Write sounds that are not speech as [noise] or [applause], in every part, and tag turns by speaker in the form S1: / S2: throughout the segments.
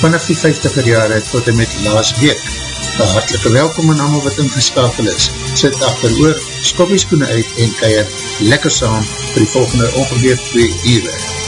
S1: vanaf die 50er jare tot en met laas week. Een hartelike welkom aan allemaal wat ingeskakel is. Sit achter oor, skop die skoene uit en keier lekker saam vir die volgende ongeveer 2 uur.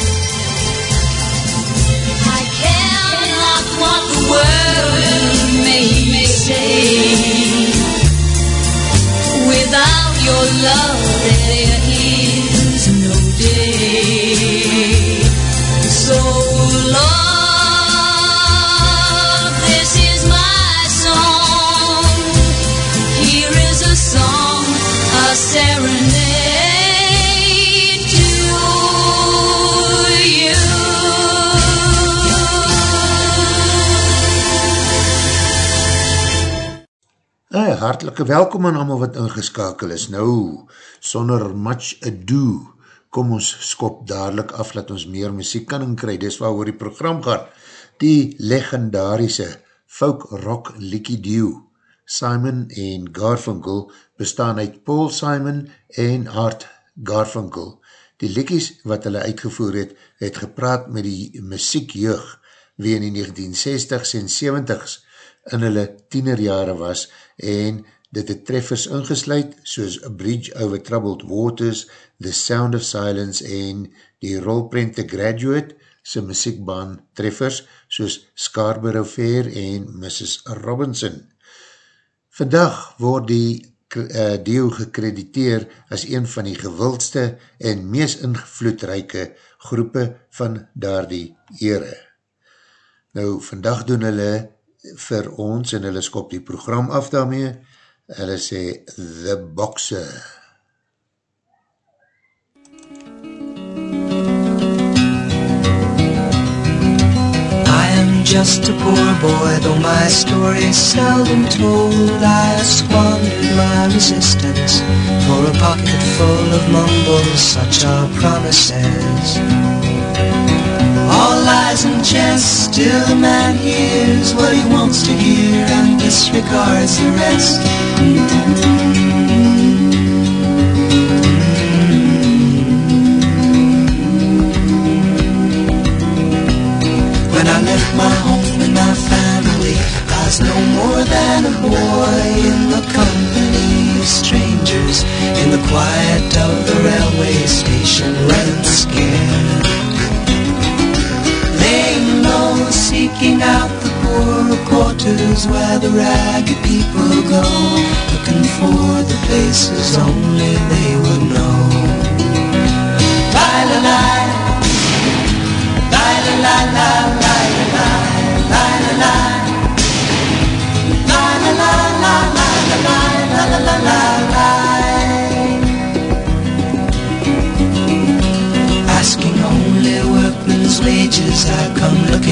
S1: Hartelike welkom aan allemaal wat ingeskakel is. Nou, sonder much ado, kom ons skop dadelijk af, dat ons meer muziek kan inkry. Dis waar oor die program gaat. Die legendarische folk rock Licky Dew, Simon en Garfunkel, bestaan uit Paul Simon en Art Garfunkel. Die likkies wat hulle uitgevoer het, het gepraat met die muziekjeug, wie in die 1960s en 70s in hulle tienerjare was en dit het treffers ingesluid soos A Bridge Over Troubled Waters, The Sound of Silence en die rolprent The Graduate, sy muziekbaan treffers soos Scarborough Fair en Mrs. Robinson. Vandag word die uh, deel gekrediteer as een van die gewildste en mees invloedrijke groepe van daar die ere. Nou, vandag doen hulle vir ons en hulle skop die program af daarmee. Hulle sê The Boxer.
S2: I am just a poor boy, though my story is seldom told. I have squandered my resistance for a pocket full of mumbles, such are promises. All lies and jest, still a man hears what he wants to hear and disregards the rest. ragged people go Looking for the places only they would know La-la-la La-la-la-la Asking only workmen's wages, I come looking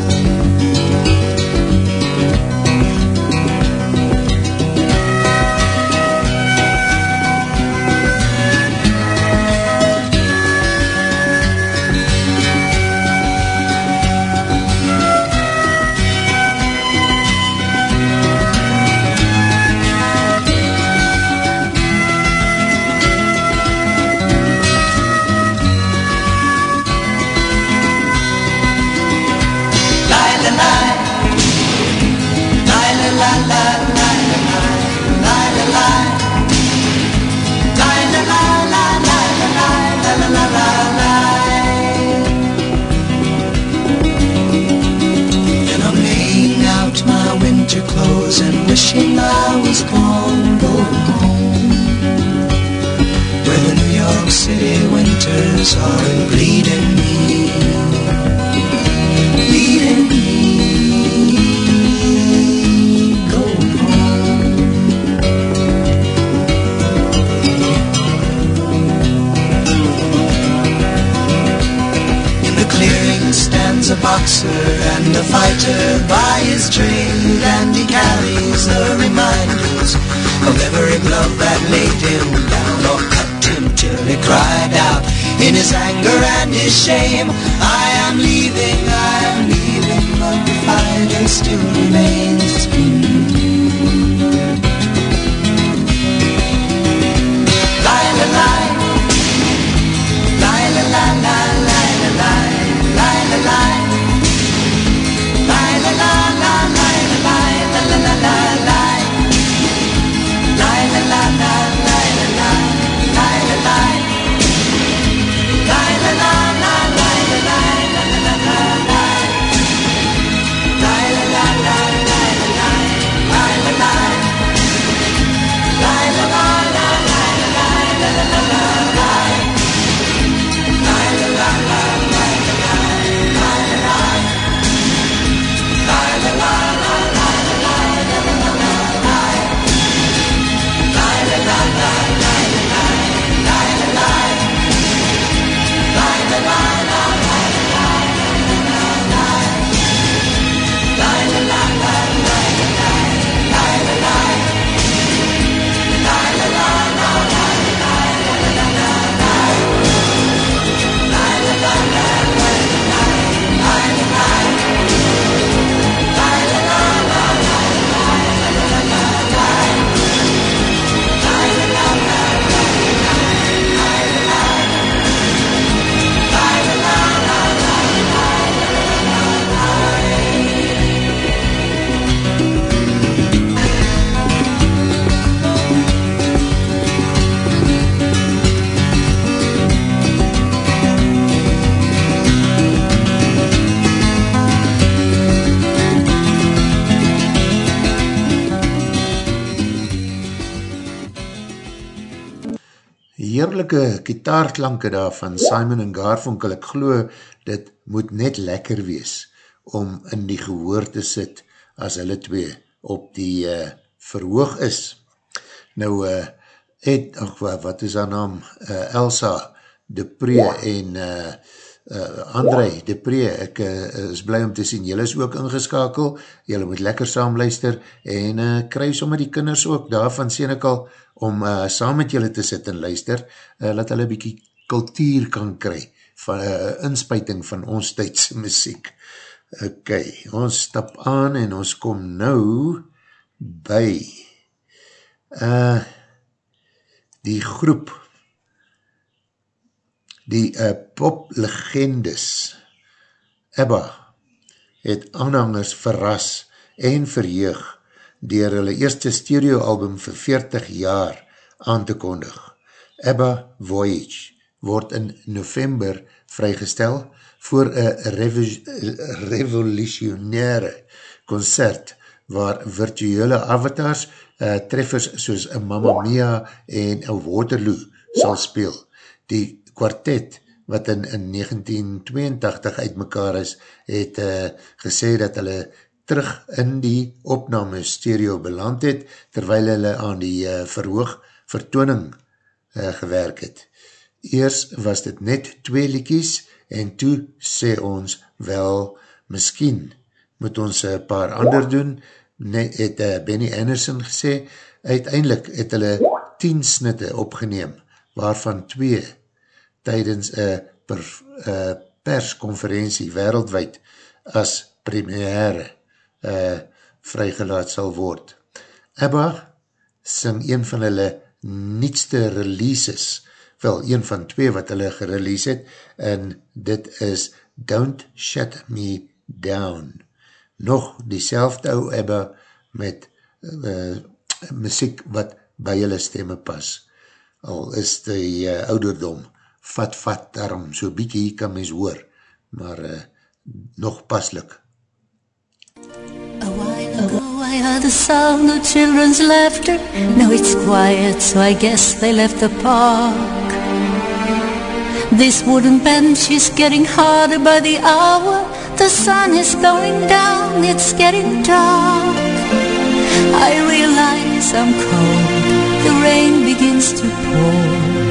S1: Heerlijke kitaarklanke daar van Simon Garfunkel, ek glo dit moet net lekker wees om in die gehoor te sit as hulle twee op die uh, verhoog is. Nou, uh, Ed, ach, wat is haar naam? Uh, Elsa Depree en uh, uh, André Depree, ek uh, is blij om te sien, jylle is ook ingeskakel, jylle moet lekker saamluister en uh, kry sommer die kinders ook, daarvan sien ek al, om uh, saam met julle te sit en luister, uh, dat hulle bykie kultuur kan kry, van uh, inspuiting van ons tydse [laughs] muziek. Ok, ons stap aan en ons kom nou by uh, die groep, die uh, poplegendes, Ebba, het aanhangers verras en verheug dier hulle eerste studioalbum vir 40 jaar aan te kondig. Abba Voyage word in november vrygestel voor een revolutionaire concert waar virtuele avatars uh, treffers soos Mamma Mia en Waterloo sal speel. Die kwartet wat in, in 1982 uit mekaar is, het uh, gesê dat hulle terug in die opname stereo beland het, terwyl hulle aan die uh, verhoog vertooning uh, gewerk het. Eers was dit net twee liekies en toe sê ons wel, miskien moet ons een paar ander doen, net het uh, Benny Anderson gesê, uiteindelik het hulle 10 snitte opgeneem, waarvan twee tydens een per, uh, persconferentie wereldwijd as premiere uh, vrygelaat sal word. Abba sing een van hulle nietste releases, wel een van twee wat hulle gerelease het, en dit is Don't Shut Me Down. Nog die ou Abba met uh, muziek wat by hulle stemme pas. Al is die uh, ouderdom vat vat daarom, so bykie kan mens hoor, maar uh, nog paslik.
S3: A while ago I heard the sound of children's laughter. Now it's quiet, so I guess they left the park. This wooden bench is getting harder by the hour. The sun is going down, it's getting dark. I realize I'm cold, the rain begins to pour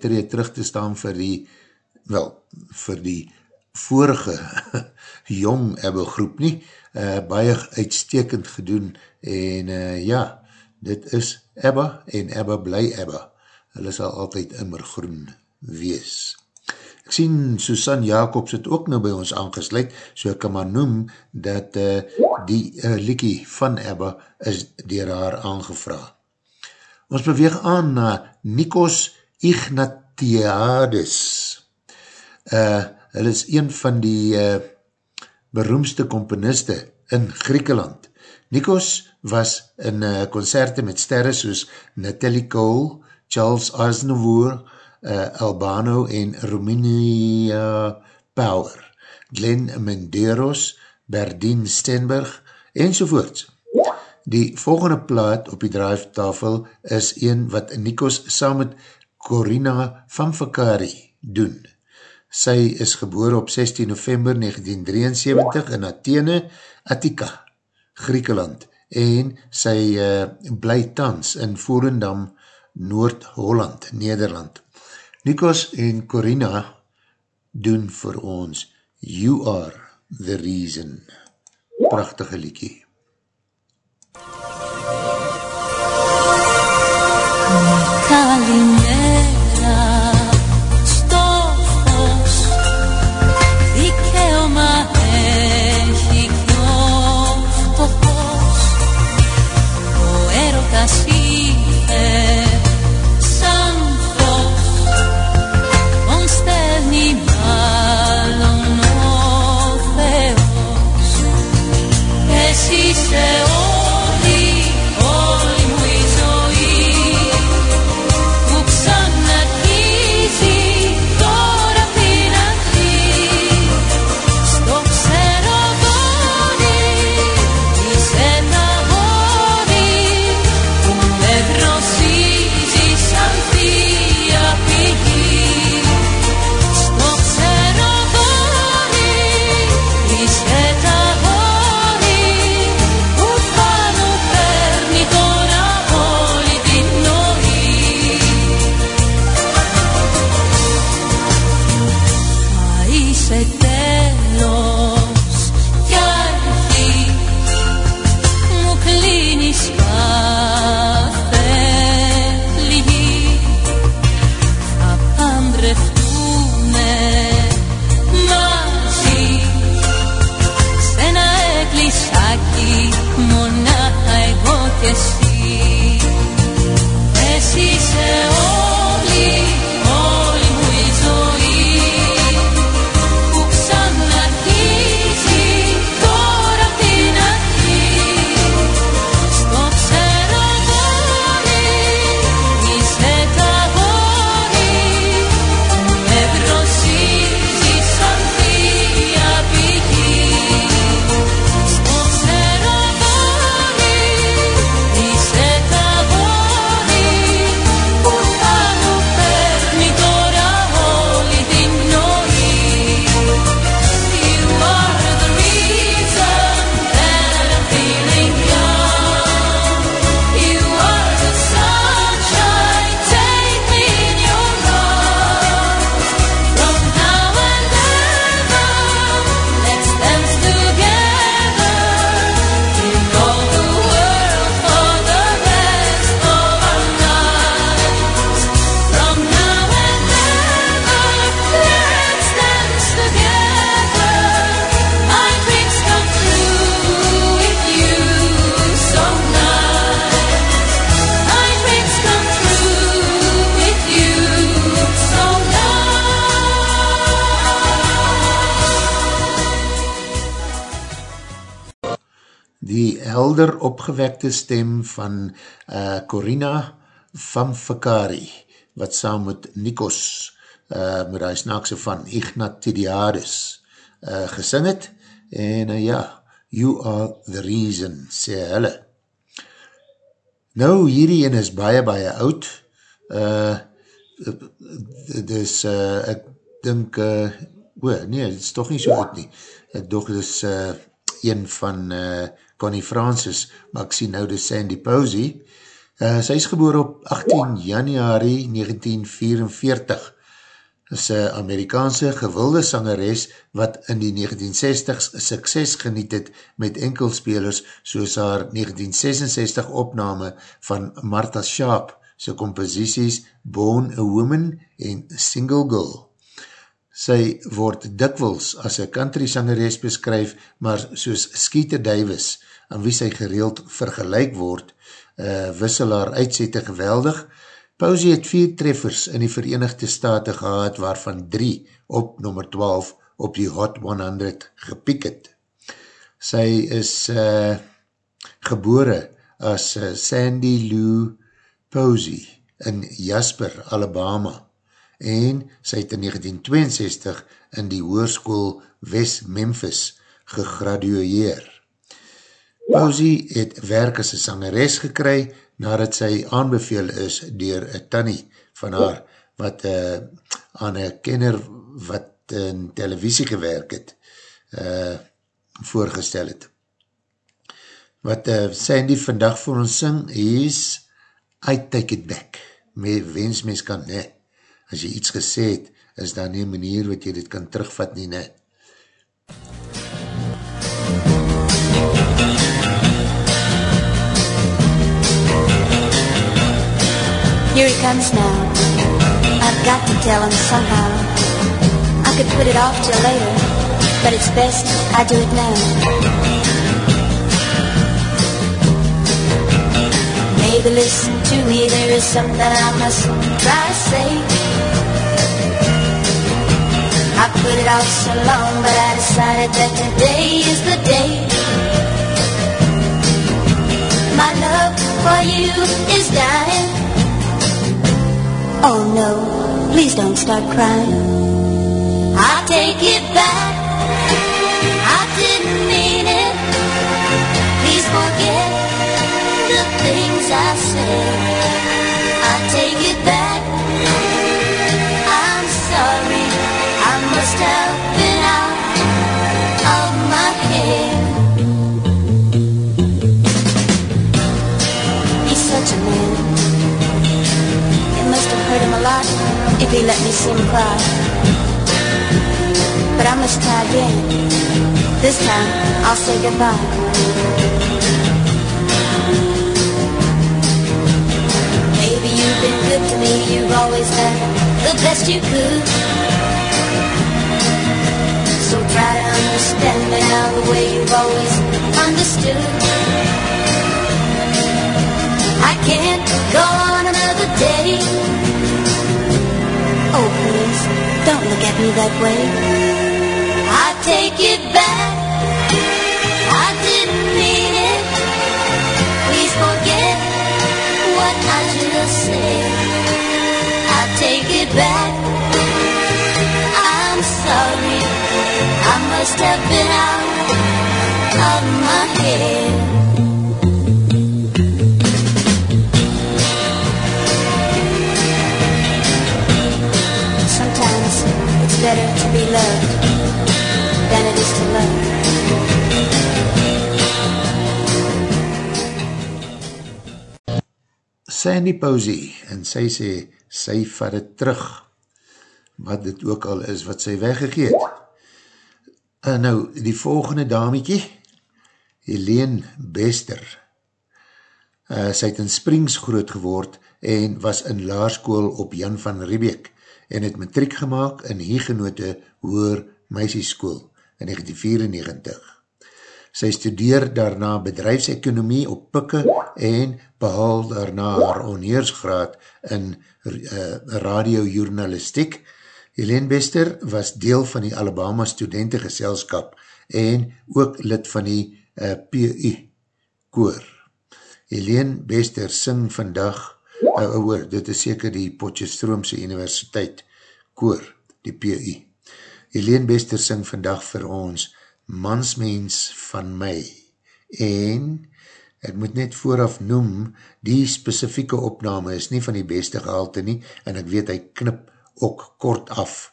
S1: Tree terug te staan vir die, wel, vir die vorige [laughs] jong Ebba groep nie, uh, baie uitstekend gedoen, en uh, ja, dit is Ebba, en Ebba bly Ebba, hulle sal altyd immer groen wees. Ek sien Susan Jacobs het ook nou by ons aangesluit, so ek kan maar noem dat uh, die uh, liekie van Ebba is dier haar aangevraag. Ons beweeg aan na Nikos Ignatiades. Uh, hy is een van die uh, beroemdste komponiste in Griekeland. Nikos was in uh, concerte met sterre soos Natalie Cole, Charles Aznavour, uh, Albano en Romania Power, Glenn Menderos, Berdien Stenberg, enzovoorts. Die volgende plaat op die draaftafel is een wat Nikos saam met Corina Vamvakari doen. Sy is geboor op 16 november 1973 in Athene, Attica, Griekeland en sy uh, bly tans in Volendam, Noord-Holland, Nederland. Nikos en Corina doen vir ons You Are The Reason. Prachtige liekie. Kalimba opgewekte stem van uh, Corina Famfakari, wat saam met Nikos, uh, met die snaakse van Ignatidiadis, uh, gesing het, en uh, ja, you are the reason, sê hulle. Nou, hierdie ene is baie, baie oud, uh, dus uh, ek dink, uh, o, nee, het is toch nie so oud nie, ek dog, dit is uh, een van uh, Connie Francis, maar ek sien nou de Sandy Posey. Uh, sy is geboor op 18 januari 1944. Is een Amerikaanse gewilde sangeres wat in die 1960s sukses geniet het met enkelspelers soos haar 1966 opname van Martha Sharp, sy composities Born a Woman en Single Girl. Sy word dikwels as een country sangeres beskryf, maar soos Skeeter Davis, aan wie sy gereeld vergelijk word, uh, wissel haar uitsette geweldig. Pausie het vier treffers in die Verenigde Staten gehad, waarvan drie op nummer 12 op die Hot 100 gepiek het. Sy is uh, gebore as uh, Sandy Lou Posey in Jasper, Alabama en sy het in 1962 in die hoerskoel West Memphis gegradueer. Posey het werk as een sangeres gekry nadat sy aanbeveel is dier een tannie van haar wat uh, aan een kenner wat in televisie gewerk het uh, voorgestel het. Wat uh, Sandy vandag vir ons sing is I take it back. Me wens mens kan, ne. As jy iets gesê het, is daar nie manier wat jy dit kan terugvat nie, ne.
S4: Here he comes now. I've got to tell him somehow. I could put it off till later, but it's best I do it now. Maybe listen to me, there is something I must try to say. I put it off so long, but I decided that today is the day. My love for you is dying. Oh no, please don't start crying. I'll take it back. I didn't mean it. Please forget the things I said. Lot if he let me see him cry. But I must try again. This time, I'll say goodbye. Maybe you've been good to me, you've always done the best you could. So try to understand me now the way you've always understood. I can't go on another day. Oh, please, don't look at me that way. I take it back. I didn't mean it. Please forget what I just said. I take it back. I'm sorry. I must have been out of my head.
S1: Sandy Posey, en sy sê, sy vat het terug, wat dit ook al is, wat sy weggegeet. Uh, nou, die volgende dametje, Helene Bester, uh, sy het in Springs groot geword, en was in laarskool op Jan van Riebeek, en het matriek gemaakt in Hiegenote Hoer Meisieskool in 1994. Sy studeer daarna bedrijfsekonomie op Pikke en behal daarna haar onheersgraad in uh, radiojournalistiek. Helene Bester was deel van die Alabama studentengeselskap en ook lid van die uh, PU koor. Helene Bester sing vandag, uh, oor, dit is seker die Potjestroomse Universiteit koor, die PU. Helene Bester sing vandag vir ons Mansmens van my. En ek moet net vooraf noem, die specifieke opname is nie van die beste gehalte nie en ek weet hy knip ook kort af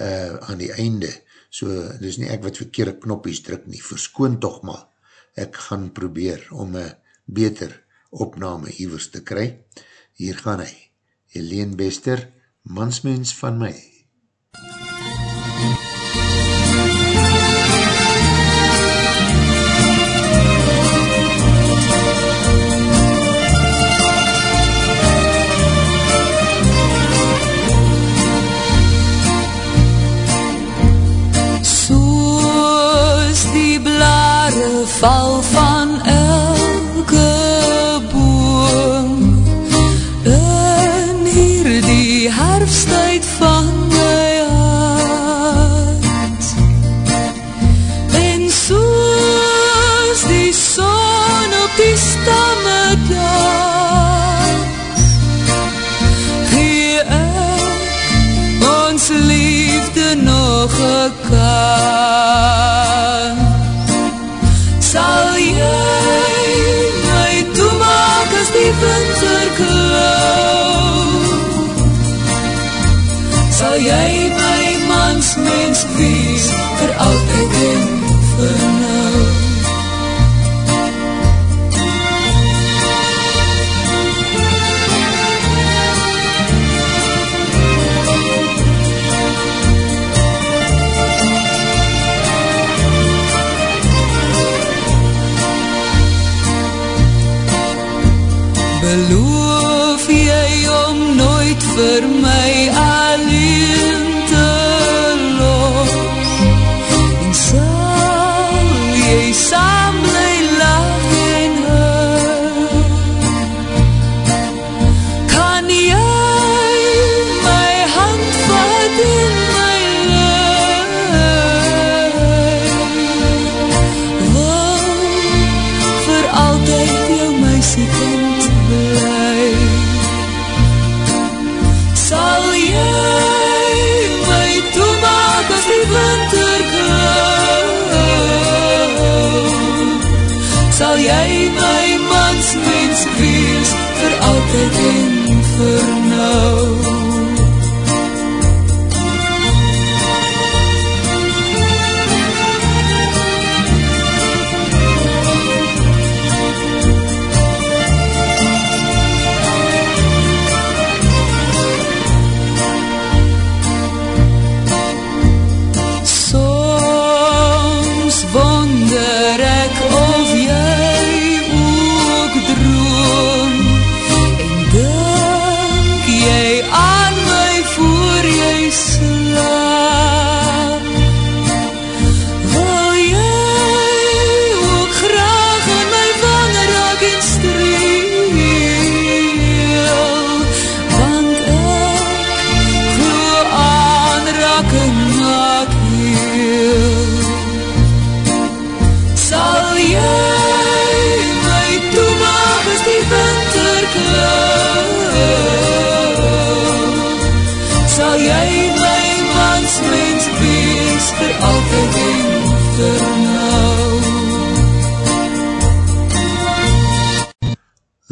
S1: uh, aan die einde, so dis nie ek wat verkeerde knoppies druk nie, verskoon toch maar, ek gaan probeer om een beter opname hiervers te kry, hier gaan hy, Helene Bester, Mansmens van my.
S3: Blare val van mans mens wees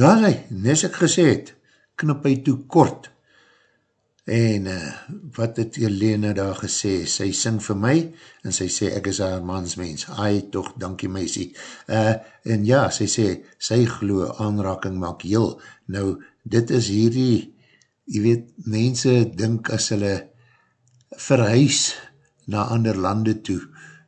S1: Daar hy, nes ek gesê het, knip hy toe kort. En uh, wat het Jelena daar gesê? Sy sing vir my en sy sê ek is haar mansmens. Ai, toch, dankie meisie. Uh, en ja, sy sê, sy glo aanraking maak heel. Nou, dit is hierdie, jy weet, mense dink as hulle verhuis na ander lande toe,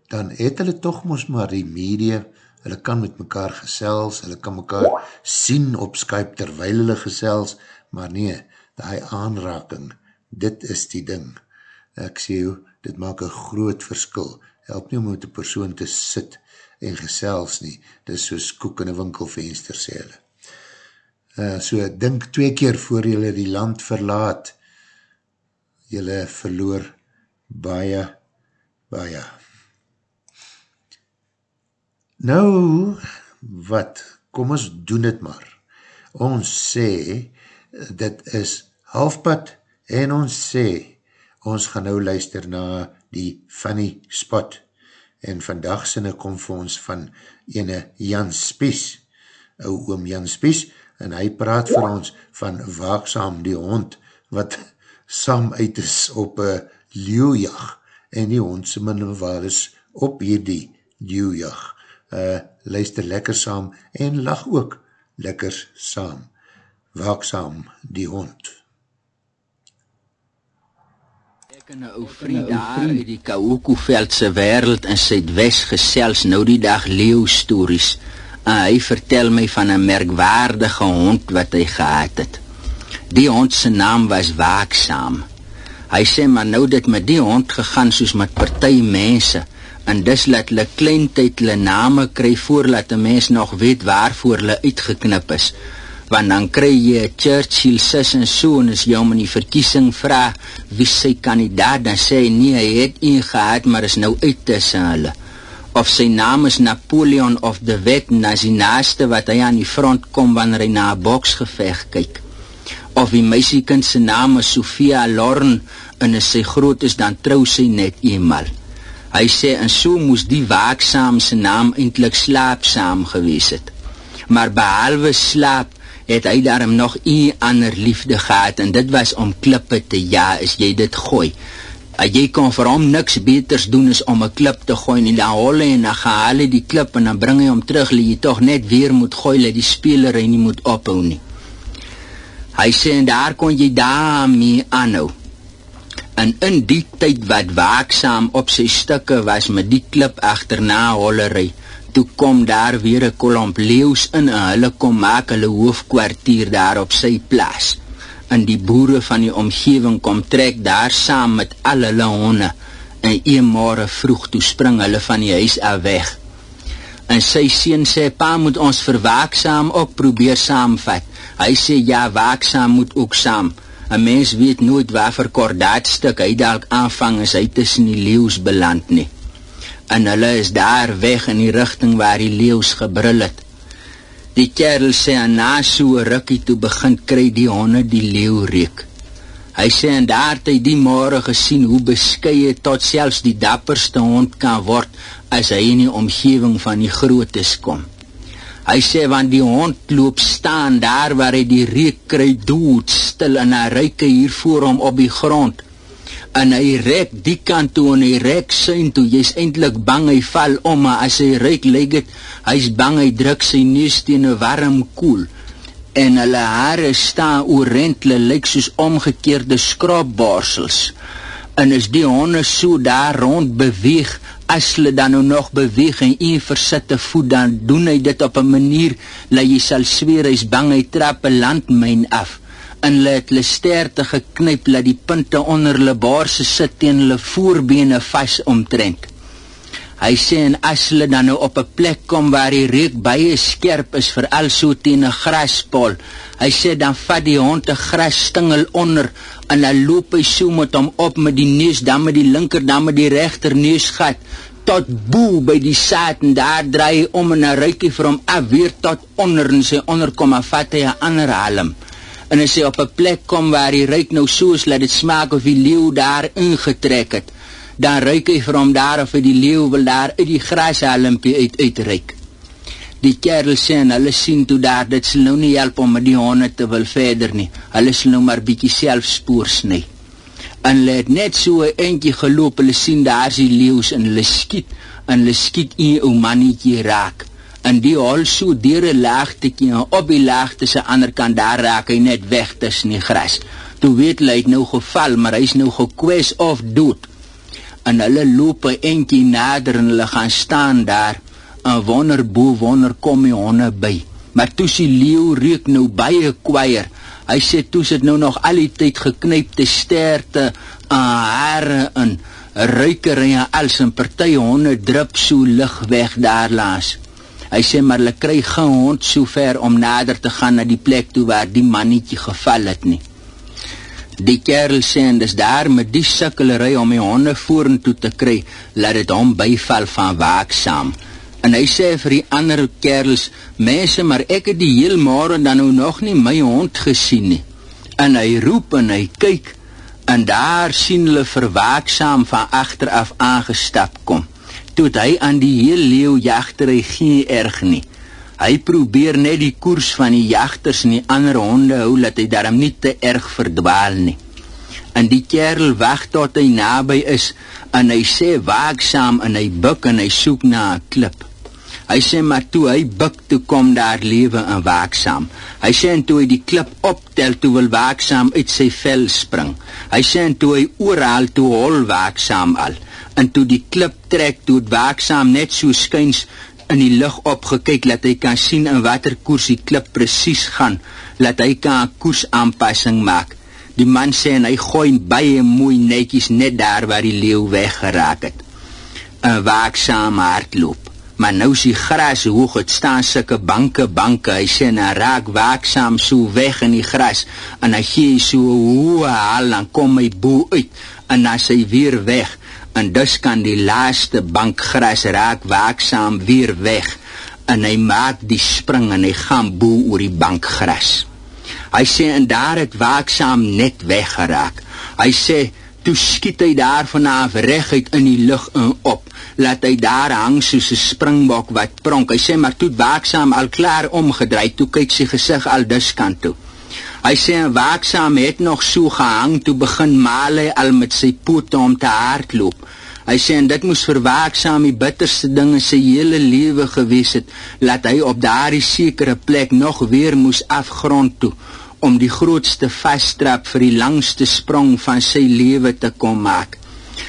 S1: dan het hulle toch mos maar die media, hulle kan met mekaar gesels, hulle kan mekaar sien op Skype terwijl hulle gesels, maar nee, die aanraking, dit is die ding. Ek sê hoe, dit maak een groot verskil. Help nie om met die persoon te sit en gesels nie. Dit is soos koek in een winkelvenster, sê hulle. Uh, so, dink twee keer voor julle die land verlaat, julle verloor baie, baie. Nou, wat, kom ons doen het maar. Ons sê, dit is halfpad, en ons sê, ons gaan nou luister na die funny spot, en vandag sinne kom vir ons van ene Jan Spies, ou oom Jan Spies, en hy praat vir ons van Waaksaam die hond, wat saam uit is op een leeuwjag, en die hond se min waar is op hierdie leeuwjag uh, luister lekker saam en lach ook lekker saam. Waaksaam die hond.
S5: Ek en een ou vriend daar uit die Kaokoveldse wereld in Zuidwest gesels nou die dag leeuwstories en hy vertel my van een merkwaardige hond wat hy gehad het. Die hond sy naam was Waaksaam. Hy sê maar nou dit met die hond gegaan soos met partij mense en dis laat hulle klein tyd hulle name kry voordat 'n mens nog weet waarvoor hulle uitgeknip is. Want dan kry jy Churchill sis en so en as jy hom in die verkiesing vra wie sy kandidaat dan sê hy nee, hy het een gehad maar is nou uit tussen hulle. Of sy naam is Napoleon of the Wet, na sy naaste wat hy aan die front kom wanneer hy na 'n boksgeveg kyk. Of die meisiekind se naam is Sofia Lorn en as sy groot is dan trou sy net eenmal. Hy sê en so moes die waaksaam se naam eintlik slaapsaam gewees het. Maar behalwe slaap het hy daarom nog 'n ander liefde gehad en dit was om klippe te ja, as jy dit gooi. Jy kon vir hom niks beters doen as om 'n klip te gooi en dan hol en dan haal hy die klip en dan bring hy hom terug, lê jy tog net weer moet gooi dat die speler hy nie moet ophou nie. Hy sê en daar kon jy daarmee aanhou en in die tyd wat waaksaam op sy stukke was met die klip agterna hollery toe kom daar weer 'n kolomp leeu's in en hulle kom maak hulle hoofkwartier daar op sy plaas. En die boere van die omgewing kom trek daar saam met al hulle honde en een môre vroeg toe spring hulle van die huis af weg. En sy seun sê pa moet ons verwaaksaam ook probeer saamvat. Hy sê ja waaksaam moet ook saam 'n mens weet nooit vir kordaatstuk hy dalk aanvang as hy tussen die leeu's beland nie. En hulle is daar weg in die rigting waar die leeu's gebrul het. Die kerel sê aan na so rukkie toe begin kry die honde die leeu reuk. Hy sê en daar het hy die môre gesien hoe beskeie tot selfs die dapperste hond kan word as hy in die omgewing van die grootes kom. Hy sê want die hond loop staan daar waar hy die reuk kry dood stil en hy ryk hier voor hom op die grond. En hy rek die kant toe en hy rek syn toe. Jy's eintlik bang hy val om, maar as hy ryk lyk dit hy's bang hy druk sy neus teen 'n warm koel. En hulle hare staan oorent, hulle lyk soos omgekeerde skraapbarsels. En as die honde so daar rond beweeg, as hulle dan nou nog beweeg en een versitte voet, dan doen hy dit op 'n manier dat jy sal sweer hy's bang hy trap 'n landmyn af. En hulle het hulle sterte geknyp dat die punte onder hulle baarse sit teen hulle voorbene vas omtrent. Hy sê en as hulle dan nou op 'n plek kom waar die reuk baie skerp is vir al so teen 'n graspol, hy sê dan vat die hond 'n grasstingel onder en dan loop hy so met hom op met die neus dan met die linker dan met die regter neusgat tot bo by die saad en daar draai hy om en 'n ruikie vir hom af weer tot onder en sy onderkom en vat hy 'n ander halm. En hy op 'n plek kom waar hy ruik nou soos laat dit smaak of die leeu daar ingetrek het dan ruik hy vir hom daar of die leeu wil daar uit die grashalmpie uit uitreik. Die kerel sê en hulle sien toe daar, dit sal nou nie help om met die honde te wil verder nie. Hulle sal nou maar bykie selfspoor snij. En hulle het net so een eentje geloop, hulle sien daar die leeuws en hulle skiet, en hulle skiet een ou mannetje raak. En die hol so dier een laagtekie, en op die laagte sy ander kant daar raak hy net weg tussen die gras. Toe weet hulle, hy het nou geval, maar hy is nou gekwes of dood. En hulle loop een eentje nader en hulle gaan staan daar, en wonder boe wonder kom die honde by. Maar toe sy leeuw reek nou baie kwaier. Hy sê toe sit nou nog al die tyd geknypte sterte aan haare en ruiker en als en partij honde drup so lig weg daar laas. Hy sê maar hulle kry geen hond so ver om nader te gaan na die plek toe waar die mannetje geval het nie. Die kerel sê en dis daar met die sikkelerij om die honde voeren toe te kry, laat het om byval van waaksaam. En hy sê vir die ander kerels, mense, maar ek het die heel morgen dan nou nog nie my hond gesien nie. En hy roep en hy kyk, en daar sien hulle verwaaksaam van achteraf aangestap kom. Toet hy aan die heel leeuw jachter hy geen erg nie. Hy probeer net die koers van die jachters en die ander honde hou, dat hy daarom nie te erg verdwaal nie. En die kerel wacht tot hy nabij is, en hy sê waaksaam en hy buk en hy soek na een klip. Hy sê maar toe hy buk toe kom daar lewe en waaksaam. Hy sê en toe hy die klip optel toe wil waaksaam uit sy vel spring. Hy sê en toe hy oorhaal toe hol waaksaam al. En toe die klip trek toe waaksaam net so skyns in die lucht opgekyk dat hy kan sien in wat er koers die klip precies gaan, dat hy kan een koers aanpassing maak. Die man sê en hy gooi baie mooi netjies net daar waar die leeuw weggeraak het. Een waaksaam hardloop. Maar nou is die gras hoog, het staan sikke banke, banke, hy sê, en hy raak waaksaam so weg in die gras, en hy gee so hoe haal, en kom hy boe uit, en dan is hy weer weg, en dus kan die laaste bank gras raak waaksaam weer weg, en hy maak die spring, en hy gaan boe oor die bank gras. Hy sê, en daar het waaksaam net weggeraak. Hy sê, toe skiet hy daar vanaf recht in die lucht en op, laat hy daar hang soos een springbok wat pronk. Hy sê, maar toe waaksaam al klaar omgedraai, toe kyk sy gezicht al diskant toe. Hy sê, waaksaam het nog so gehang, toe begin maal hy al met sy poot om te haardloop. Hy sê, en dit moes vir waaksaam die bitterste ding in sy hele lewe gewees het, laat hy op daar die sekere plek nog weer moes afgrond toe, om die grootste vasttrap vir die langste sprong van sy lewe te kom maak.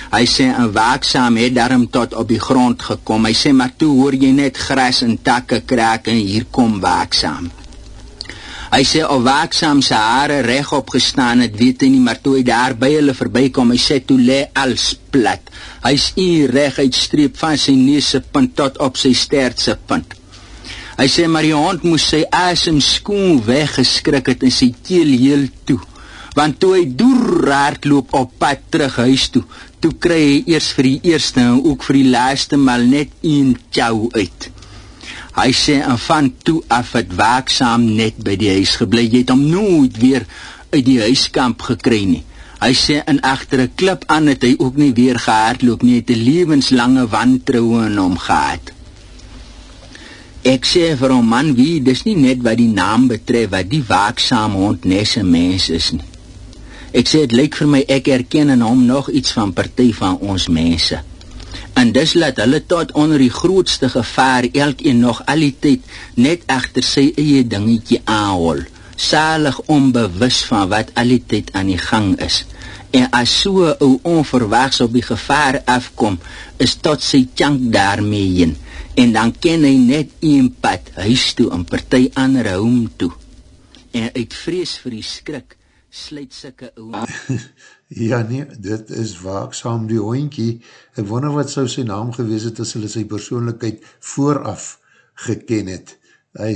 S5: Hy sê, en waaksaam het daarom tot op die grond gekom. Hy sê, maar toe hoor jy net gras en takke kraak en hier kom waaksaam. Hy sê, of waaksaam sy haare recht opgestaan het, weet hy nie, maar toe hy daar by hulle voorbij kom, hy sê, toe le als plat. Hy is hier recht uitstreep van sy neese punt tot op sy stertse punt. Hy sê, maar die hond moes sy asem skoon weggeskrik het en sy keel heel toe want toe hy doorraard loop op pad terug huis toe, toe kry hy eers vir die eerste en ook vir die laaste mal net een tjou uit. Hy sê, en van toe af het waaksaam net by die huis geblei, jy het hom nooit weer uit die huiskamp gekry nie. Hy sê, en achter een klip aan het hy ook nie weer gehaard loop nie, het die levenslange wantrouwe in hom gehad. Ek sê vir hom man, wie, dis nie net wat die naam betref, wat die waaksaam hond nesse mens is nie. Ek sê, het lyk vir my, ek herken in hom nog iets van partij van ons mense. En dis laat hulle tot onder die grootste gevaar elkeen nog al die tyd net echter sy eie dingetje aanhol, salig onbewus van wat al die tyd aan die gang is. En as so ou onverwachts op die gevaar afkom, is tot sy tjank daarmee heen, en dan ken hy net een pad, huis toe en partij ander hom toe. En uit vrees vir die skrik, sluit sikke oor. [laughs]
S1: ja nee, dit is waaksaam die hoinkie. Ek wonder wat sou sy naam gewees het as hulle sy persoonlijkheid vooraf geken het. Hy,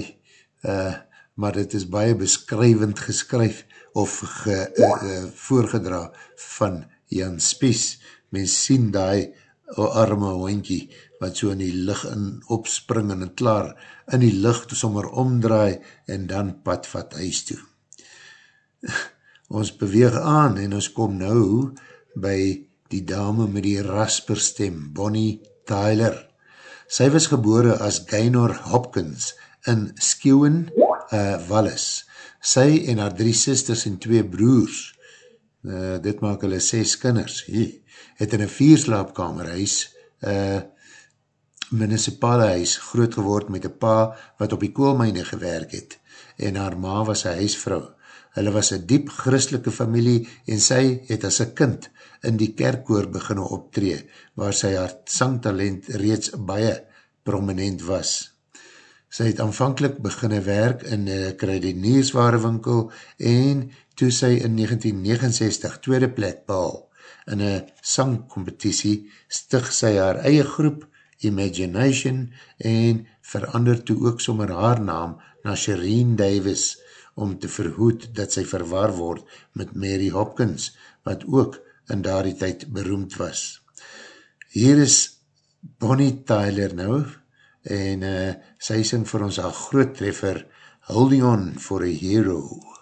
S1: uh, maar dit is baie beskrywend geskryf of ge, uh, uh, voorgedra van Jan Spies. Mens sien die arme hoinkie wat so in die licht in opspring en klaar in die licht sommer omdraai en dan pad vat huis toe ons beweeg aan en ons kom nou by die dame met die rasperstem, Bonnie Tyler. Sy was gebore as Gaynor Hopkins in Skewen, uh, Wallis. Sy en haar drie sisters en twee broers, uh, dit maak hulle ses kinders, hier, het in een vierslaapkamer huis, uh, municipale huis, groot geword met een pa wat op die koolmijne gewerk het, en haar ma was een huisvrou. Hulle was een diep christelike familie en sy het as een kind in die kerkkoor beginne optree, waar sy haar sangtalent reeds baie prominent was. Sy het aanvankelijk beginne werk in een kredinierswarewinkel en toe sy in 1969 tweede plek behaal in een sangcompetitie stig sy haar eie groep Imagination en verander toe ook sommer haar naam na Shireen Davis om te verhoed dat sy verwar word met Mary Hopkins wat ook in daardie tyd beroemd was. Hier is Bonnie Tyler nou, en uh, sy sing vir ons al groot treffer Holding On for a Hero.
S2: I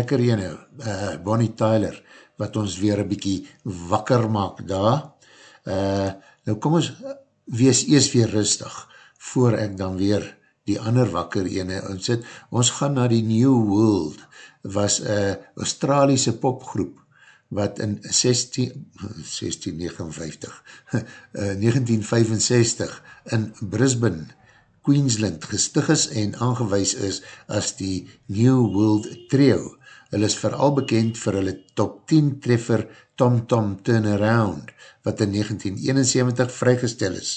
S1: lekker ene, uh, Bonnie Tyler, wat ons weer een bykie wakker maak daar. Uh, nou kom ons, wees eers weer rustig, voor ek dan weer die ander wakker ene ontsit. Ons gaan na die New World, was een Australiese popgroep, wat in 16, 1659, uh, 1965 in Brisbane, Queensland gestig is en aangewees is as die New World Trio. Hulle is vooral bekend vir hulle top 10 treffer Tom Tom Turnaround, wat in 1971 vrygestel is.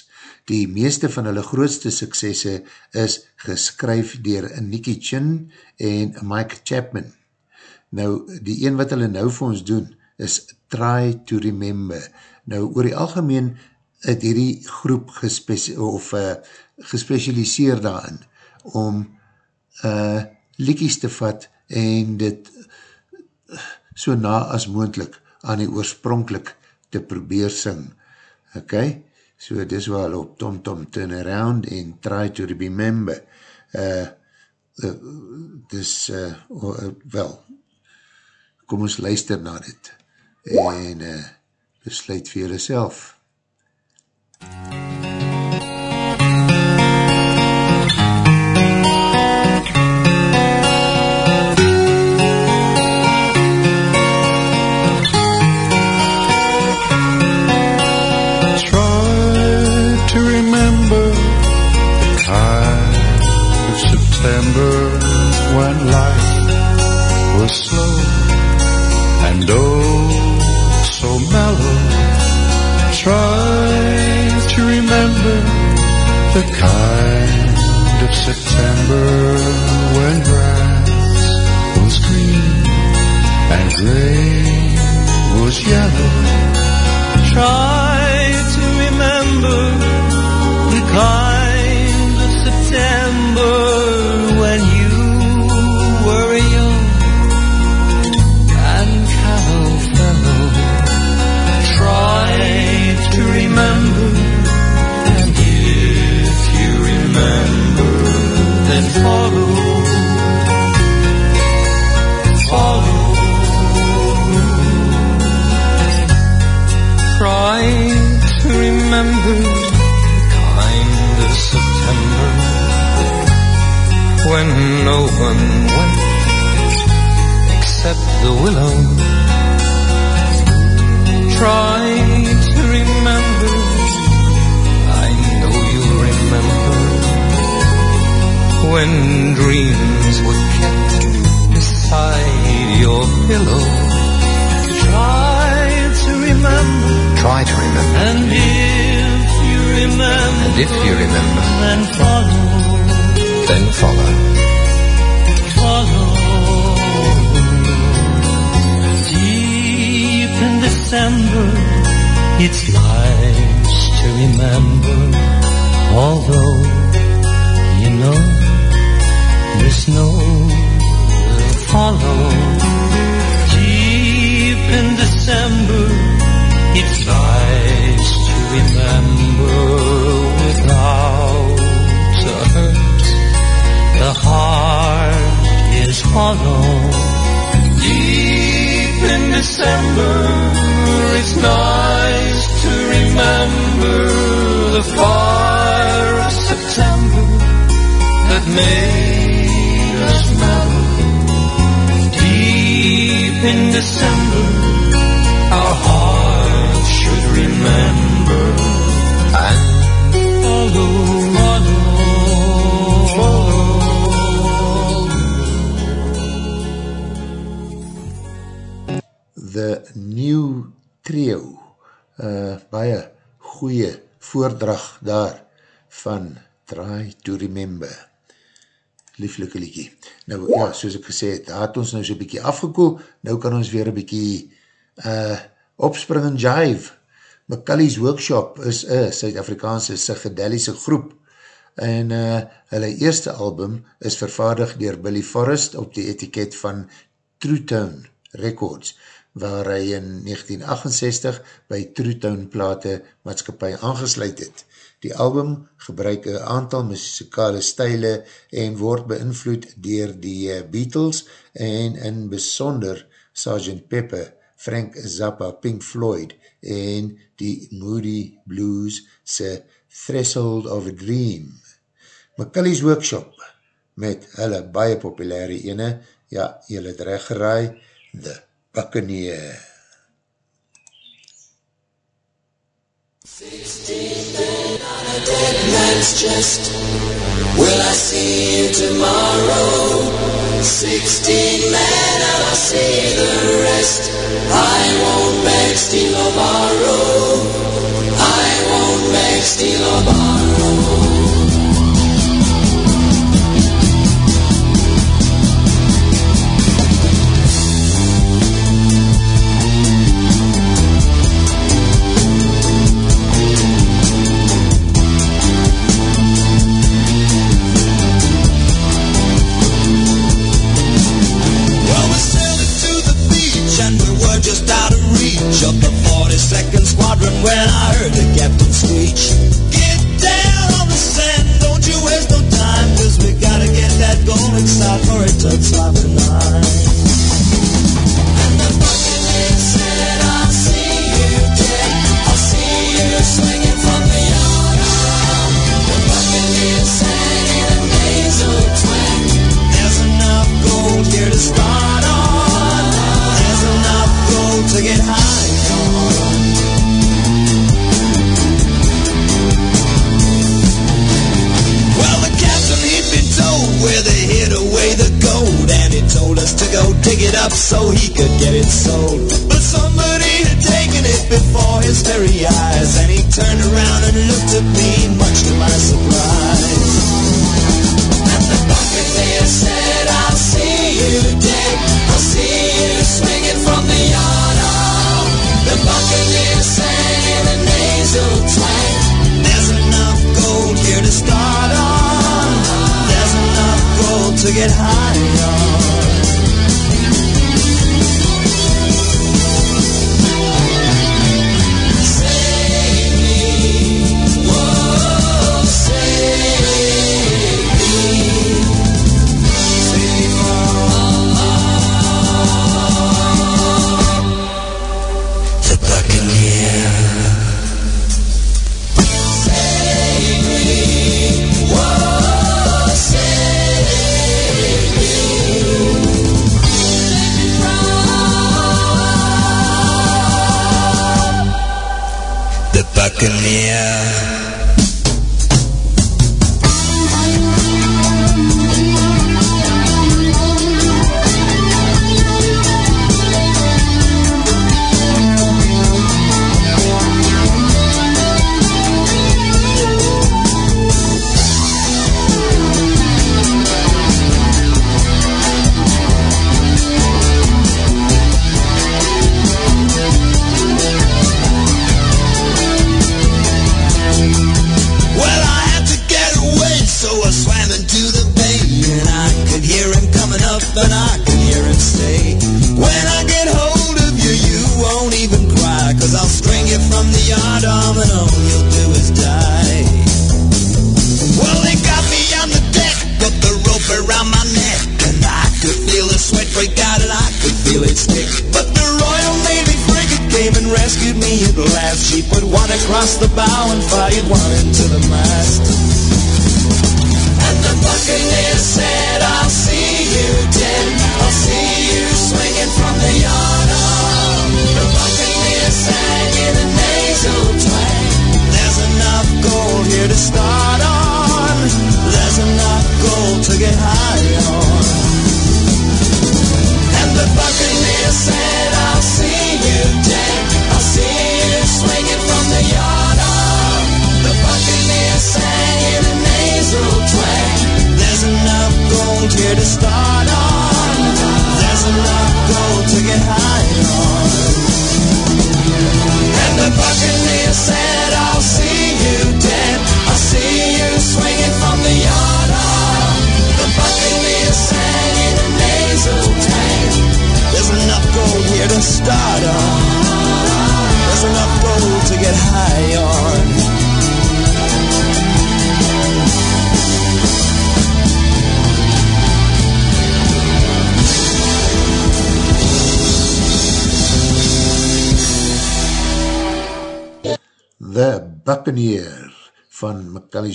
S1: Die meeste van hulle grootste suksesse is geskryf dier Nicky Chin en Mike Chapman. Nou, die een wat hulle nou vir ons doen, is Try to Remember. Nou, oor die algemeen het hierdie groep gespecie, of uh, gespecialiseer daarin om uh, liekies te vat en dit so na as moendlik aan die oorspronkelijk te probeer sing. Ok, so dis wel op Tom Tom Turn Around en Try to Remember. Uh, uh, dis, uh, uh, wel, kom ons luister na dit en uh, besluit vir jylle self.
S6: Try slow and oh so mellow. Try to remember the kind of September when grass was green and grain was yellow. Try to remember the kind one went except the willow. Try to remember, I know you remember, when dreams were kept beside your pillow. Try to remember.
S7: Try to remember.
S6: And if you remember,
S7: And if you remember,
S6: then follow,
S7: then follow.
S6: It's nice to remember, although, you know, the snow will follow. Deep in December, it's nice to remember without a hurt. The heart is hollow. Deep in December, it's nice to remember the fire of September that made us mellow. Deep in December, our hearts should remember and follow,
S1: voordrag daar van Try to Remember. Lieflike liekie. Nou ja, soos ek gesê het, daar het ons nou so'n bykie afgekoel, nou kan ons weer een bykie uh, opspring en jive. McCully's Workshop is een Suid-Afrikaanse psychedelische groep en uh, hulle eerste album is vervaardig dier Billy Forrest op die etiket van True Tone Records waar hy in 1968 by True Town plate maatskapie aangesluit het. Die album gebruik een aantal muzikale stijle en word beïnvloed dier die eh, Beatles en in besonder Sgt. Pepper, Frank Zappa, Pink Floyd en die Moody Blues se Threshold of a Dream. McCullie's Workshop met hulle baie populaire ene, ja, jylle het recht geraai, The Buccaneer.
S8: 16th and on a dead man's chest Will I see you tomorrow? Sixteen men and I'll see the rest I won't beg, steal or borrow I won't beg, steal or borrow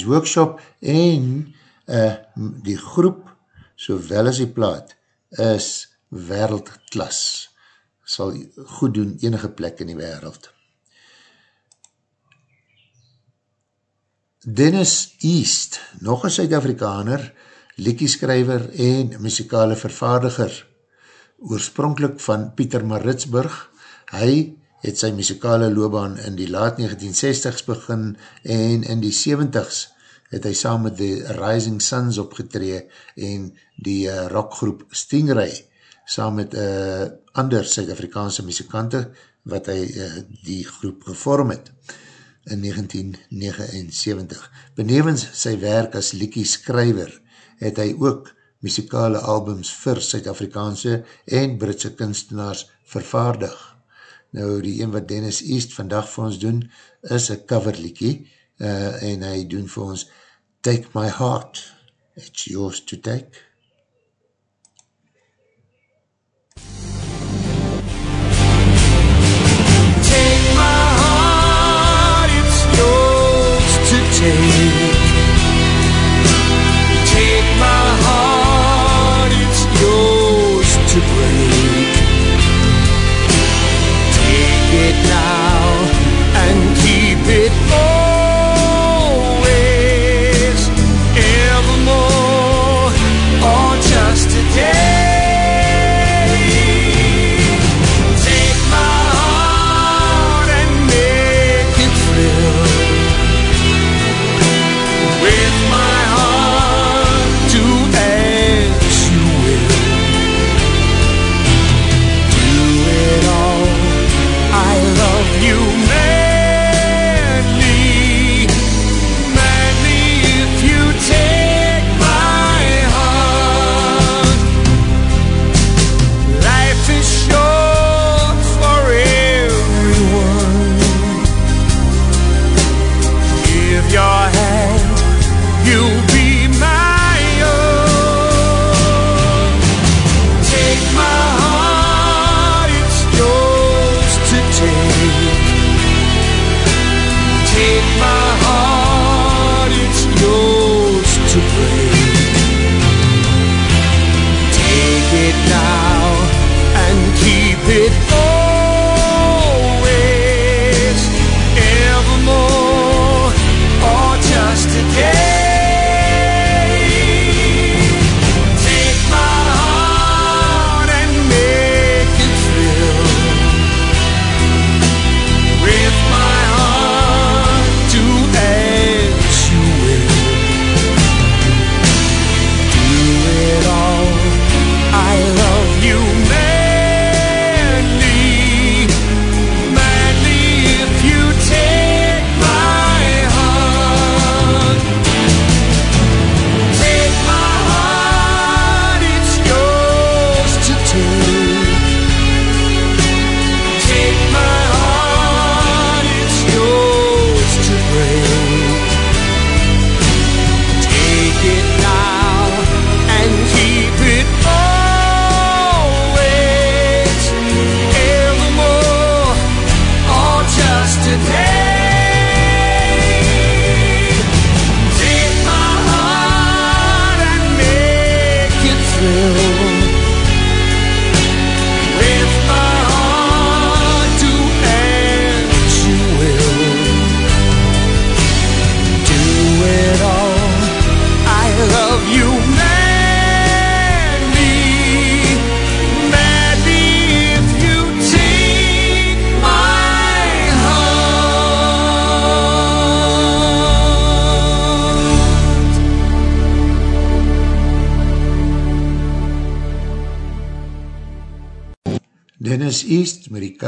S9: Workshop en uh, die groep, sowel as die plaat, is wereldklas. Sal goed doen enige plek in die wereld. Dennis East, nog een Suid-Afrikaner, liekieskrijver en muzikale vervaardiger, oorspronkelijk van Pieter Maritsburg. Hy het sy muzikale loopbaan in die laat 1960s begin en in die 70s het hy saam met die Rising Suns opgetree en die uh, rockgroep Stingray saam met uh, ander Suid-Afrikaanse muzikante wat hy uh, die groep gevorm het in 1979. Benevens sy werk as liekie skryver het hy ook muzikale albums vir Suid-Afrikaanse en Britse kunstenaars vervaardig. Nou die een wat Dennis East vandag vir ons doen is een coverliekie uh, en hy doen vir ons Take My Heart, It's Yours to Take.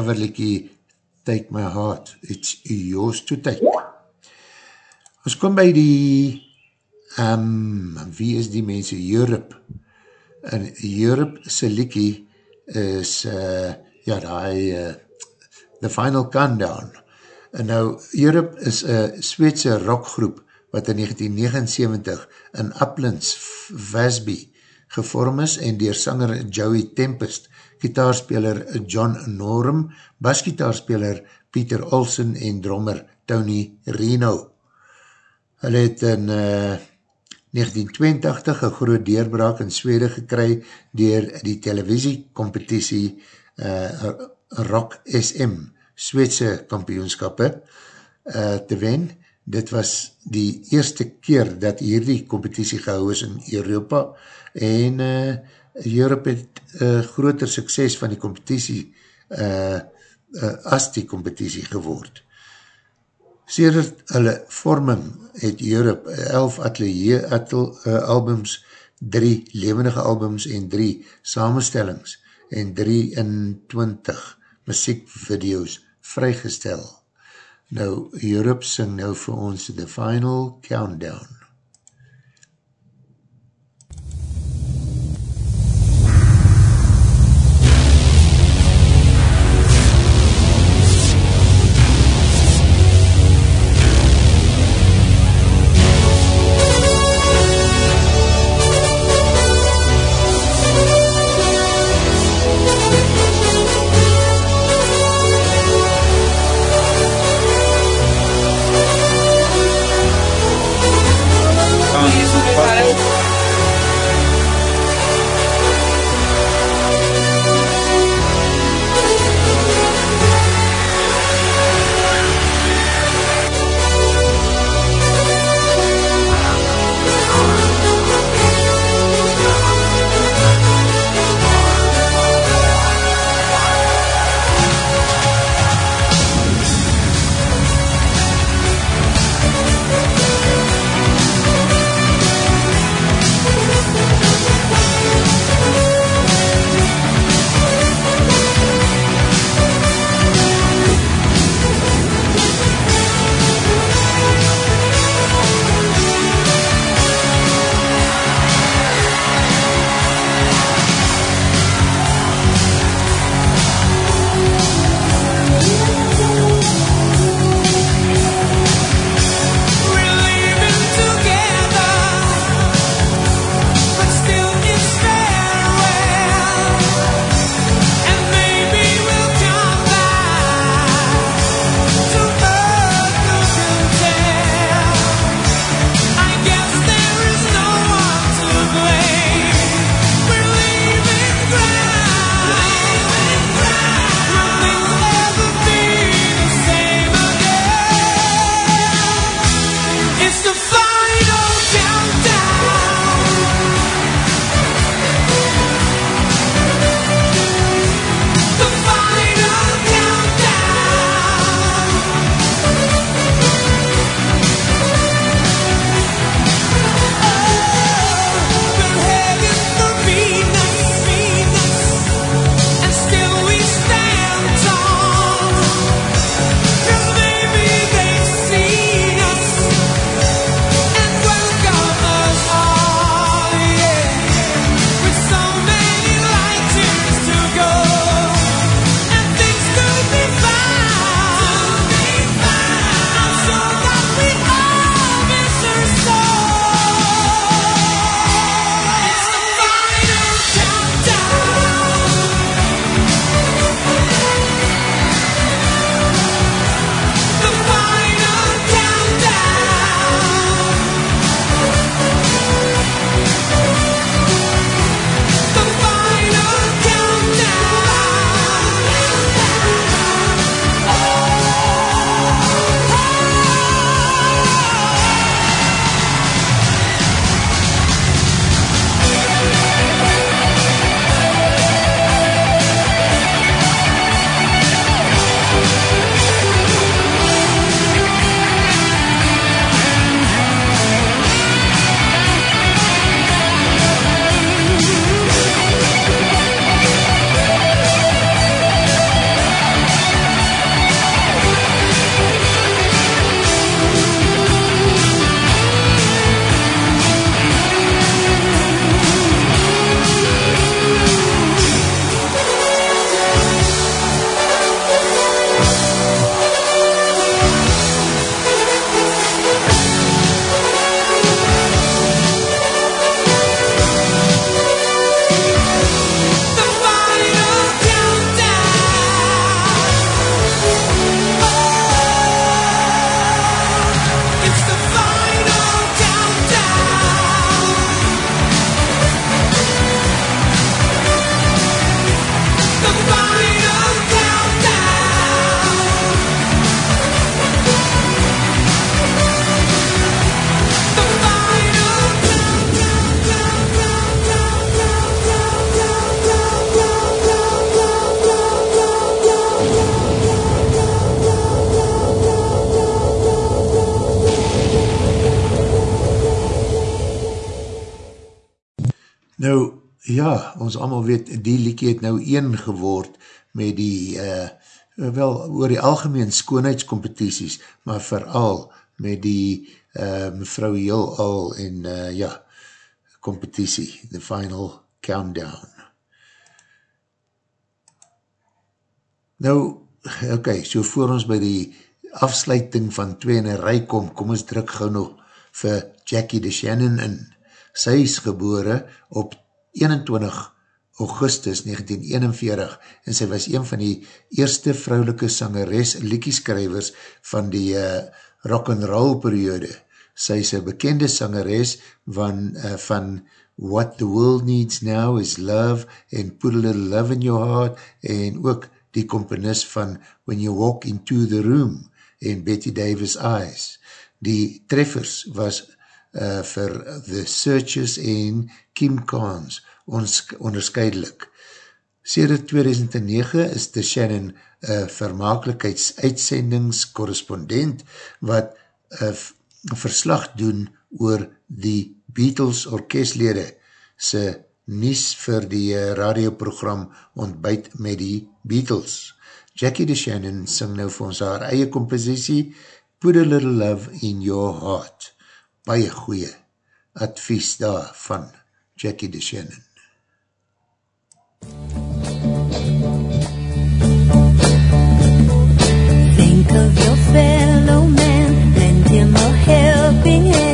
S9: Coverlikkie Take My Heart, It's Yours to Take. Ons kom by die, um, wie is die mense, Europe. En Europe sy likkie is, uh,
S1: ja, die uh, The Final Countdown. En nou, Europe is een Sweedse rockgroep wat in 1979 in Uplands, Vasby gevorm is en dier sanger Joey Tempest, gitaarspeler John Norm, basgitaarspeler Peter Olsen en drummer Tony Reno. Hulle het in uh, 1982 een groot deurbraak in Swede gekry dier die televisiecompetitie uh, Rock SM, Sweedse kampioenskappe, uh, te wen. Dit was die eerste keer dat hierdie competitie gehou is in Europa en uh, Europe het uh, groter sukses van die competitie uh, uh, as die competitie geword. Sedert hulle vorming het Europe 11 atelier atel, uh, albums, 3 levendige albums en 3 samenstellings en 23 muziekvideo's vrygestel. Nou, Europe sing nou vir ons The Final Countdown. Ja, ons allemaal weet, die liekie het nou een geword met die, uh, wel, oor die algemeen skoonheidscompetities, maar vooral met die uh, mevrou heel al en uh, ja, competitie, the final countdown. Nou, ok, so voor ons by die afsluiting van twee in een rij kom, kom ons druk gauw nog vir Jackie de Shannon in. Sy is gebore op 21 augustus 1941 en sy was een van die eerste vrouwelike sangeres liekieskrywers van die uh, rock and roll periode. Sy is een bekende sangeres van, uh, van What the World Needs Now is Love en Put a Little Love in Your Heart en ook die komponist van When You Walk Into the Room en Betty Davis Eyes. Die treffers was uh, vir The Searchers en Kim Carnes onderscheidelik. Sedert 2009 is de Shannon uh, vermakelijkheidsuitsendings-correspondent wat uh, verslag doen oor die Beatles orkestlede se nies vir die radioprogram ontbijt met die Beatles. Jackie de Shannon sing nou vir ons haar eie compositie Put a Little Love in Your Heart. Baie goeie advies daar van Jackie de Shannon.
S3: Think of your fellow man, lend him a helping hand,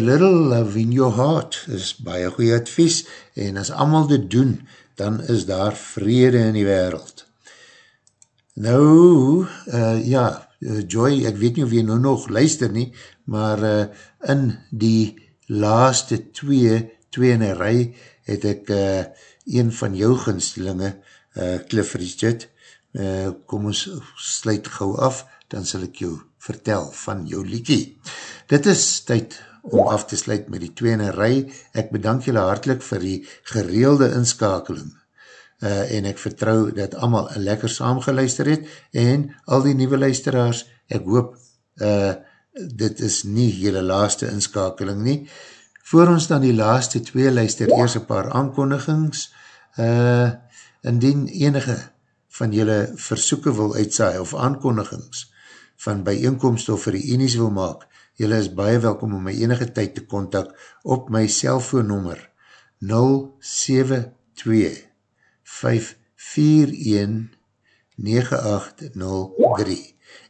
S3: little love in your heart
S1: is baie goeie advies en as allemaal dit doen, dan is daar vrede in die wereld. Nou, uh, ja, uh, Joy, ek weet nie of jy nou nog luister nie, maar uh, in die laaste twee, twee in een rij, het ek uh, een van jou ginstelinge, uh, Cliff Richard, uh, kom ons sluit gauw af, dan sal ek jou vertel van jou liekie. Dit is tyd om af te sluit met die twee in een rij. Ek bedank julle hartelijk vir die gereelde inskakeling. Uh, en ek vertrou dat allemaal lekker saamgeluister het en al die nieuwe luisteraars, ek hoop uh, dit is nie jylle laaste inskakeling nie. Voor ons dan die laaste twee luister, eers een paar aankondigings. Uh, indien enige van jylle versoeken wil uitsaai of aankondigings van bijeenkomst of vir die enies wil maak, jylle is baie welkom om my enige tyd te kontak op my cellfoonnummer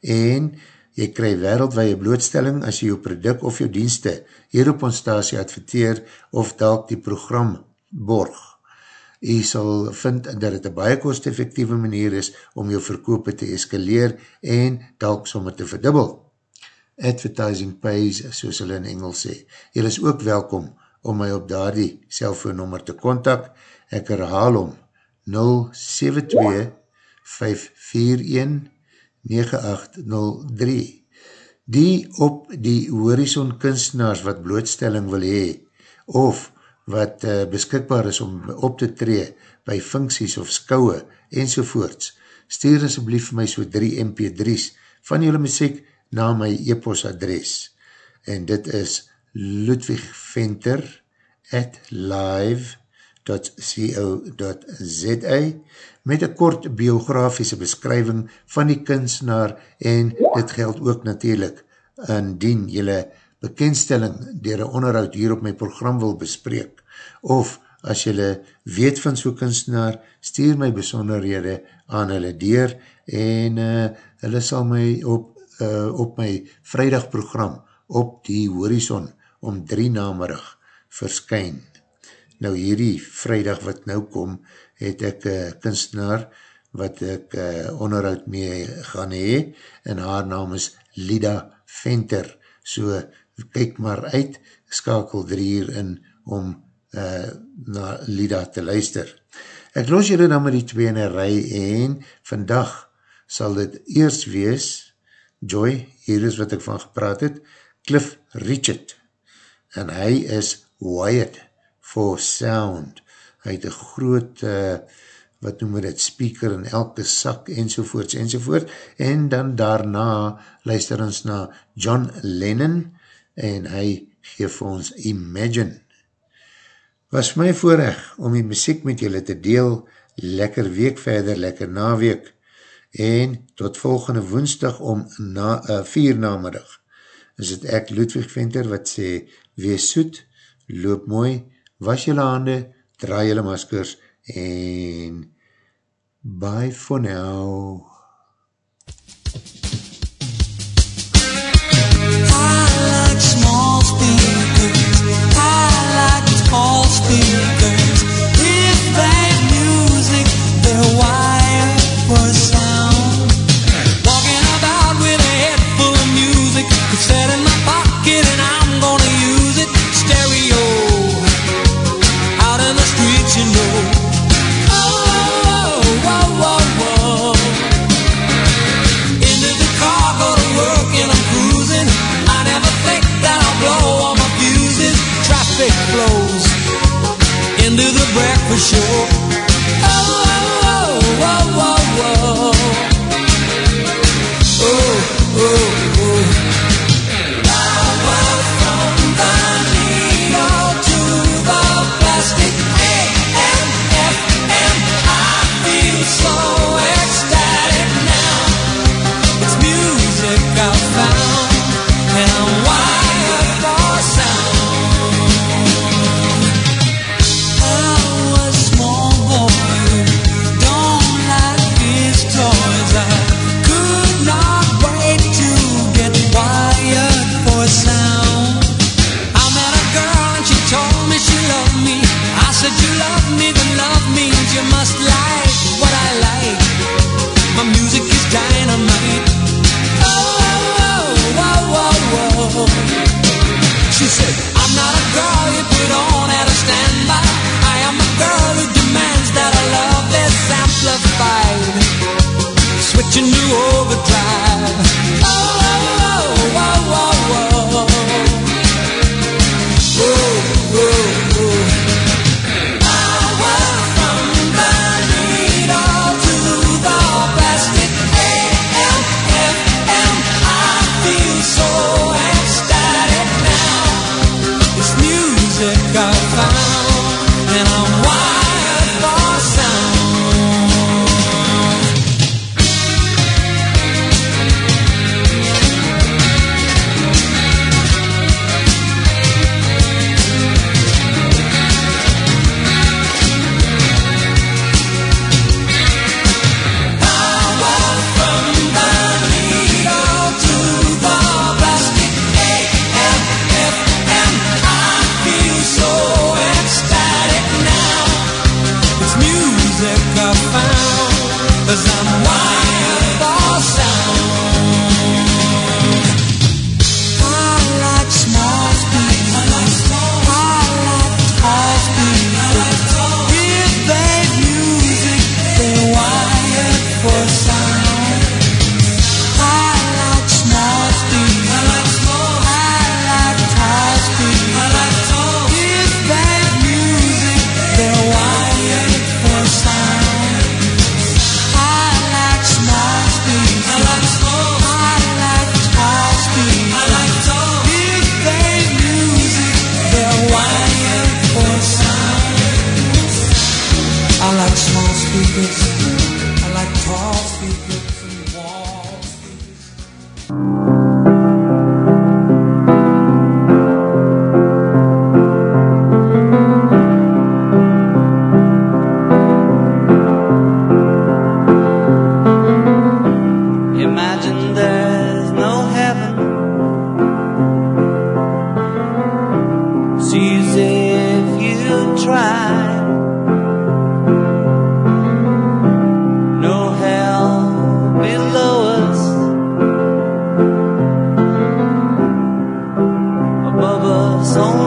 S1: en jy krij wereldwaie blootstelling as jy jou product of jou dienste hier op ons stasie adverteer of dalk die program borg. Jy sal vind dat het een baie kost-effectieve manier is om jou verkoop te eskaleer en dalk somme te verdubbel. Advertising pays, soos hulle in Engels sê. Jy is ook welkom om my op daardie cellfoonnummer te kontak. Ek herhaal om 072 541 9803 Die op die horizon kunstenaars wat blootstelling wil hee of wat uh, beskikbaar is om op te tree by funksies of skouwe enzovoorts, stuur asblief my so 3 mp3's van julle muziek na my e-post adres en dit is ludwigventer at live.co.za met een kort biografiese beskrywing van die kunstenaar en dit geld ook natuurlijk indien jylle bekendstelling dier een onderhoud hier op my program wil bespreek. Of as jylle weet van so'n kunstenaar, stuur my besonderhede aan hulle deur en uh, hulle sal my op, uh, op my vrijdagprogram op die horizon om drie namerig verskyn. Nou hierdie vrijdag wat nou kom, het ek uh, kunstenaar wat ek uh, onderhoud mee gaan hee en haar naam is Lida Venter. So kyk maar uit, skakel drie hier in om uh, na Lida te luister. Ek los julle dan met die twee in een rij en vandag sal dit eerst wees, Joy, hier is wat ek van gepraat het, Cliff Richard. En hy is Wyatt for Sound. Hy het een groot, uh, wat noem het, speaker in elke sak, enzovoorts, enzovoort, en dan daarna luister ons na John Lennon, en hy geef ons Imagine. Was my voorrecht om die muziek met julle te deel, lekker week verder, lekker naweek, en tot volgende woensdag om na, uh, namiddag, is het ek Ludwig Venter wat sê, wees soet, loop mooi, was julle hande, draai julle maskers en bye for now.
S9: I like small speakers. I like tall speakers.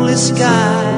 S10: lonely sky.